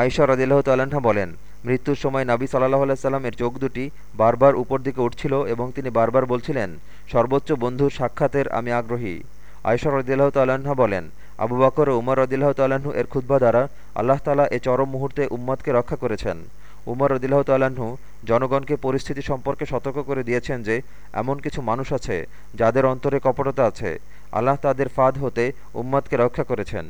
আয়সা রদিল্লাহ তাল্লাহা বলেন, মৃত্যুর সময় নাবী সাল্লাহ আলাইসাল্লামের চোখ দুটি বারবার উপর দিকে উঠছিল এবং তিনি বারবার বলছিলেন, সর্বোচ্চ বন্ধুর সাক্ষাতের আমি আগ্রহী। আয়সা রদিল্লাহ তাল্লাহা বলেন, আবু বাকর ও উমর রদিল্লাহ তাল্লাহ্ন এর ক্ষুদ্া দ্বারা আল্লাহ তালা এ চরম মুহূর্তে উম্মদকে রক্ষা করেছেন। উমর রদিল্লাহ তাল্লাহ্ন জনগণকে পরিস্থিতি সম্পর্কে সতর্ক করে দিয়েছেন যে, এমন কিছু মানুষ আছে যাদের অন্তরে কপটতা আছে। আল্লাহ তাদের ফাঁদ হতে উম্মদকে রক্ষা করেছেন।